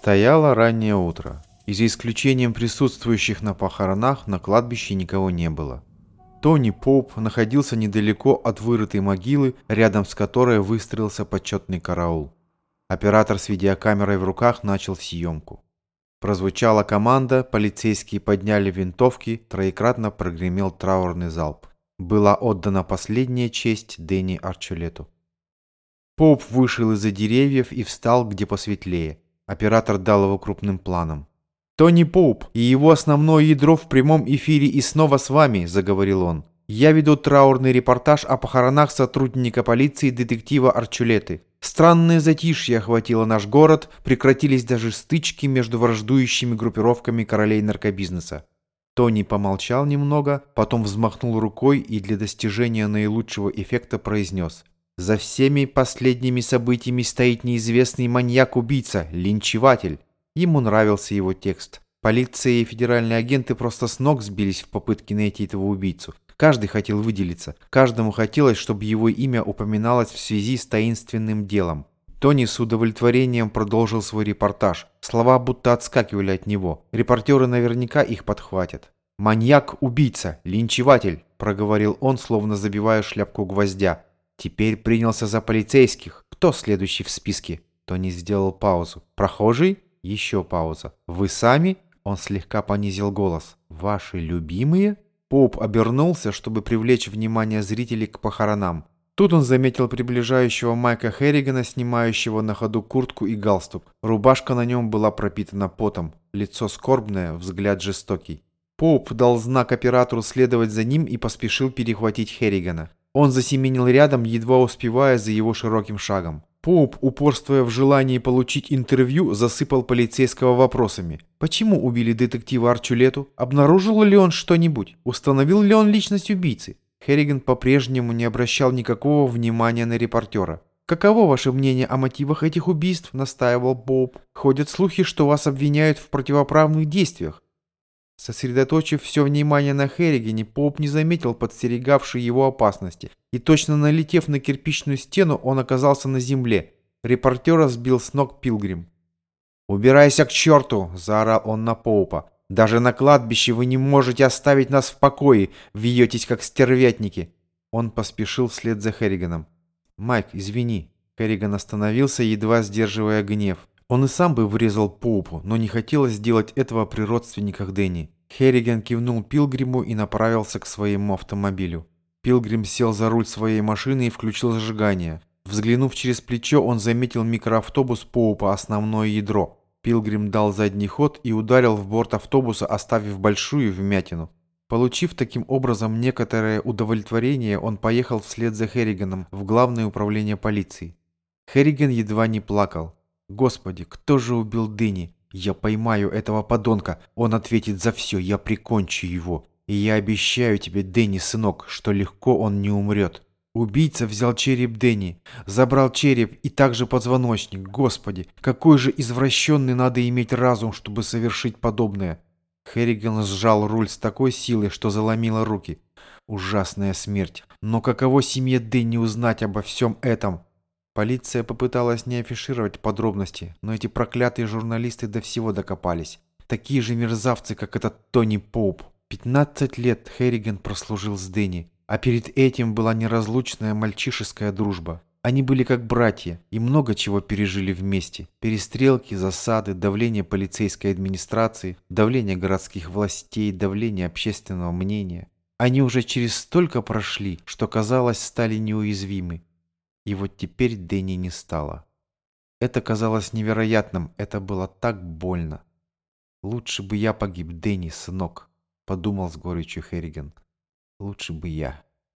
Стояло раннее утро, и за исключением присутствующих на похоронах на кладбище никого не было. Тони Поуп находился недалеко от вырытой могилы, рядом с которой выстроился почетный караул. Оператор с видеокамерой в руках начал съемку. Прозвучала команда, полицейские подняли винтовки, троекратно прогремел траурный залп. Была отдана последняя честь Дэнни Арчулету. Поуп вышел из-за деревьев и встал где посветлее. Оператор дал его крупным планом. «Тони Поуп и его основное ядро в прямом эфире и снова с вами», – заговорил он. «Я веду траурный репортаж о похоронах сотрудника полиции детектива Арчулеты. Странное затишье охватило наш город, прекратились даже стычки между враждующими группировками королей наркобизнеса. Тони помолчал немного, потом взмахнул рукой и для достижения наилучшего эффекта произнес. За всеми последними событиями стоит неизвестный маньяк-убийца, линчеватель. Ему нравился его текст. Полиция и федеральные агенты просто с ног сбились в попытке найти этого убийцу. Каждый хотел выделиться. Каждому хотелось, чтобы его имя упоминалось в связи с таинственным делом. Тони с удовлетворением продолжил свой репортаж. Слова будто отскакивали от него. Репортеры наверняка их подхватят. «Маньяк-убийца, линчеватель», – проговорил он, словно забивая шляпку гвоздя. Теперь принялся за полицейских. Кто следующий в списке? Тони сделал паузу. Прохожий? Еще пауза. Вы сами? Он слегка понизил голос. Ваши любимые? Поп обернулся, чтобы привлечь внимание зрителей к похоронам. Тут он заметил приближающего Майка Херригана, снимающего на ходу куртку и галстук. Рубашка на нем была пропитана потом. Лицо скорбное, взгляд жестокий. Поп дал знак оператору следовать за ним и поспешил перехватить Херригана. Он засеменил рядом, едва успевая за его широким шагом. Поуп, упорствуя в желании получить интервью, засыпал полицейского вопросами. Почему убили детектива Арчулету? Обнаружил ли он что-нибудь? Установил ли он личность убийцы? Херриган по-прежнему не обращал никакого внимания на репортера. «Каково ваше мнение о мотивах этих убийств?» – настаивал Поуп. «Ходят слухи, что вас обвиняют в противоправных действиях. Сосредоточив все внимание на Херригене, Поуп не заметил подстерегавшей его опасности, и точно налетев на кирпичную стену, он оказался на земле. Репортера сбил с ног Пилгрим. «Убирайся к черту!» – заорал он на Поупа. «Даже на кладбище вы не можете оставить нас в покое, вьетесь как стервятники!» Он поспешил вслед за Херриганом. «Майк, извини». Херриган остановился, едва сдерживая гнев. Он и сам бы врезал Поупу, но не хотелось сделать этого при родственниках Дэнни. Херриган кивнул Пилгриму и направился к своему автомобилю. Пилгрим сел за руль своей машины и включил зажигание. Взглянув через плечо, он заметил микроавтобус Поупа «Основное ядро». Пилгрим дал задний ход и ударил в борт автобуса, оставив большую вмятину. Получив таким образом некоторое удовлетворение, он поехал вслед за Херриганом в главное управление полиции. Херриган едва не плакал. Господи, кто же убил Дыни? Я поймаю этого подонка. Он ответит за все, я прикончу его. И я обещаю тебе, Дэнни, сынок, что легко он не умрет. Убийца взял череп Дэнни, забрал череп и также позвоночник. Господи, какой же извращенный надо иметь разум, чтобы совершить подобное. Херриган сжал руль с такой силой, что заломило руки. Ужасная смерть. Но каково семье Дэнни узнать обо всем этом? Полиция попыталась не афишировать подробности, но эти проклятые журналисты до всего докопались. Такие же мерзавцы, как этот Тони Поуп. 15 лет Херриган прослужил с Дэнни, а перед этим была неразлучная мальчишеская дружба. Они были как братья и много чего пережили вместе. Перестрелки, засады, давление полицейской администрации, давление городских властей, давление общественного мнения. Они уже через столько прошли, что, казалось, стали неуязвимы. И вот теперь Дэнни не стало. Это казалось невероятным, это было так больно. «Лучше бы я погиб, Дэнни, сынок», — подумал с горечью Херриган. «Лучше бы я».